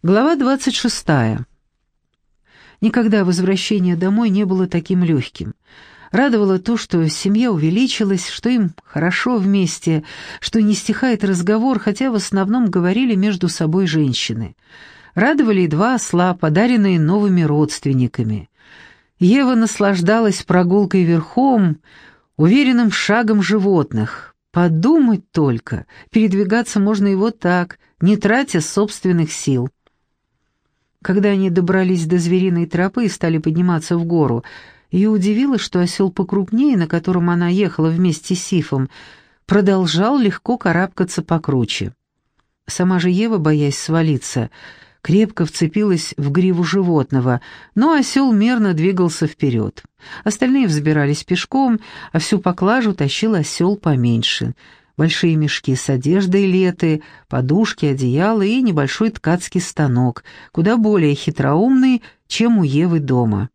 Глава 26. Никогда возвращение домой не было таким легким. Радовало то, что семья увеличилась, что им хорошо вместе, что не стихает разговор, хотя в основном говорили между собой женщины. Радовали и два осла, подаренные новыми родственниками. Ева наслаждалась прогулкой верхом, уверенным шагом животных. Подумать только, передвигаться можно и вот так, не тратя собственных сил. Когда они добрались до звериной тропы и стали подниматься в гору, ее удивило, что осел покрупнее, на котором она ехала вместе с Сифом, продолжал легко карабкаться покруче. Сама же Ева, боясь свалиться, крепко вцепилась в гриву животного, но осел мерно двигался вперед. Остальные взбирались пешком, а всю поклажу тащил осел поменьше — большие мешки с одеждой леты, подушки, одеяла и небольшой ткацкий станок, куда более хитроумный, чем у Евы дома.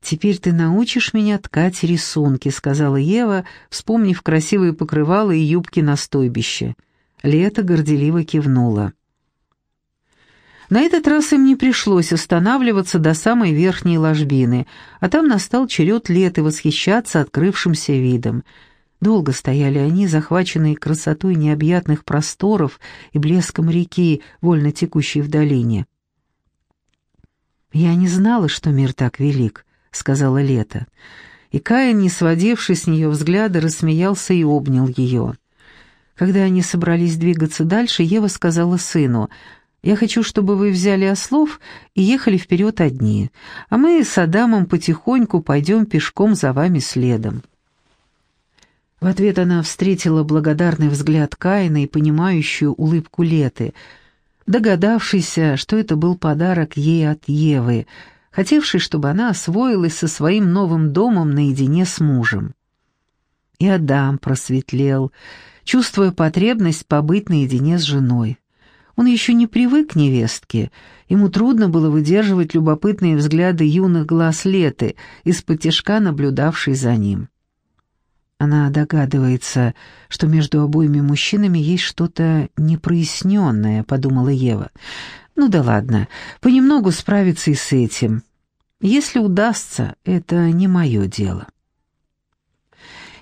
«Теперь ты научишь меня ткать рисунки», — сказала Ева, вспомнив красивые покрывала и юбки на стойбище. Лето горделиво кивнула. На этот раз им не пришлось останавливаться до самой верхней ложбины, а там настал черед Леты восхищаться открывшимся видом — Долго стояли они, захваченные красотой необъятных просторов и блеском реки, вольно текущей в долине. «Я не знала, что мир так велик», — сказала Лето. И Каин, не сводивший с нее взгляда, рассмеялся и обнял ее. Когда они собрались двигаться дальше, Ева сказала сыну, «Я хочу, чтобы вы взяли ослов и ехали вперед одни, а мы с Адамом потихоньку пойдем пешком за вами следом». В ответ она встретила благодарный взгляд Каина и понимающую улыбку Леты, догадавшийся, что это был подарок ей от Евы, хотевший, чтобы она освоилась со своим новым домом наедине с мужем. И Адам просветлел, чувствуя потребность побыть наедине с женой. Он еще не привык к невестке, ему трудно было выдерживать любопытные взгляды юных глаз Леты, из-под наблюдавшей за ним. Она догадывается, что между обоими мужчинами есть что-то непроясненное, подумала Ева. Ну да ладно, понемногу справиться и с этим. Если удастся, это не мое дело.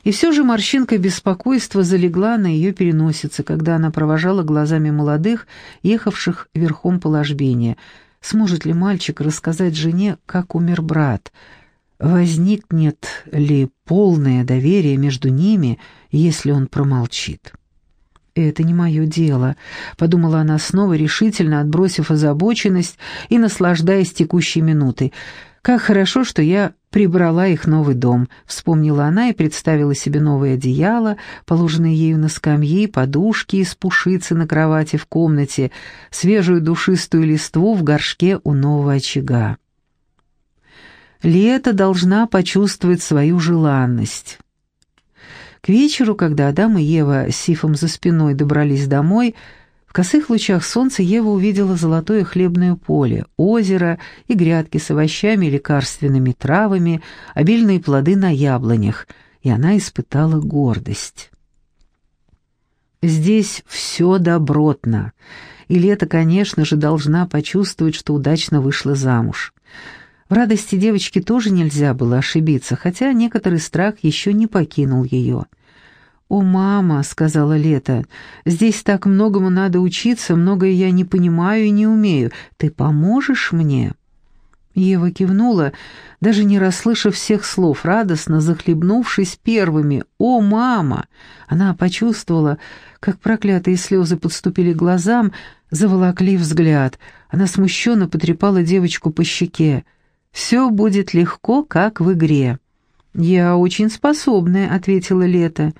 И все же морщинка беспокойства залегла на ее переносице, когда она провожала глазами молодых, ехавших верхом по ложбине. Сможет ли мальчик рассказать жене, как умер брат — возникнет ли полное доверие между ними, если он промолчит. «Это не мое дело», — подумала она снова, решительно отбросив озабоченность и наслаждаясь текущей минутой. «Как хорошо, что я прибрала их новый дом», — вспомнила она и представила себе новое одеяло, положенное ею на скамьи, подушки из пушицы на кровати в комнате, свежую душистую листву в горшке у нового очага. Лето должна почувствовать свою желанность. К вечеру, когда Адам и Ева с Сифом за спиной добрались домой, в косых лучах солнца Ева увидела золотое хлебное поле, озеро и грядки с овощами и лекарственными травами, обильные плоды на яблонях, и она испытала гордость. Здесь все добротно, и Лето, конечно же, должна почувствовать, что удачно вышла замуж. В радости девочки тоже нельзя было ошибиться, хотя некоторый страх еще не покинул ее. «О, мама», — сказала Лето, — «здесь так многому надо учиться, многое я не понимаю и не умею. Ты поможешь мне?» Ева кивнула, даже не расслышав всех слов, радостно захлебнувшись первыми. «О, мама!» Она почувствовала, как проклятые слезы подступили к глазам, заволокли взгляд. Она смущенно потрепала девочку по щеке. Все будет легко, как в игре». «Я очень способная», — ответила Лето.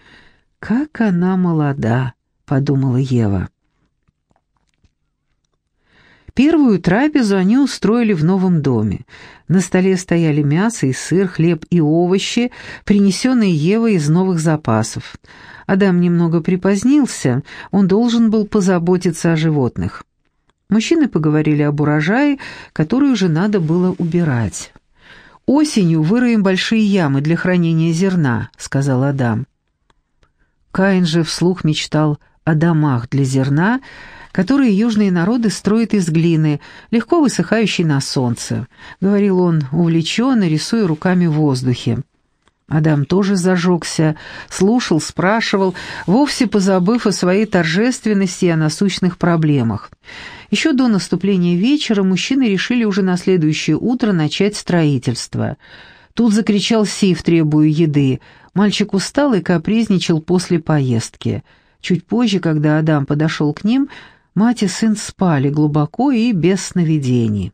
«Как она молода», — подумала Ева. Первую трапезу они устроили в новом доме. На столе стояли мясо и сыр, хлеб и овощи, принесенные Евой из новых запасов. Адам немного припозднился, он должен был позаботиться о животных. Мужчины поговорили об урожае, который уже надо было убирать. «Осенью выроем большие ямы для хранения зерна», — сказал Адам. Каин же вслух мечтал о домах для зерна, которые южные народы строят из глины, легко высыхающей на солнце, говорил он, увлеченно рисуя руками в воздухе. Адам тоже зажегся, слушал, спрашивал, вовсе позабыв о своей торжественности и о насущных проблемах. Еще до наступления вечера мужчины решили уже на следующее утро начать строительство. Тут закричал Сив, требуя еды. Мальчик устал и капризничал после поездки. Чуть позже, когда Адам подошел к ним, мать и сын спали глубоко и без сновидений.